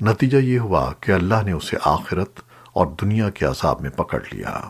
نتیجہ یہ ہوا کہ اللہ نے اسے آخرت اور دنیا کے عذاب میں پکڑ لیا۔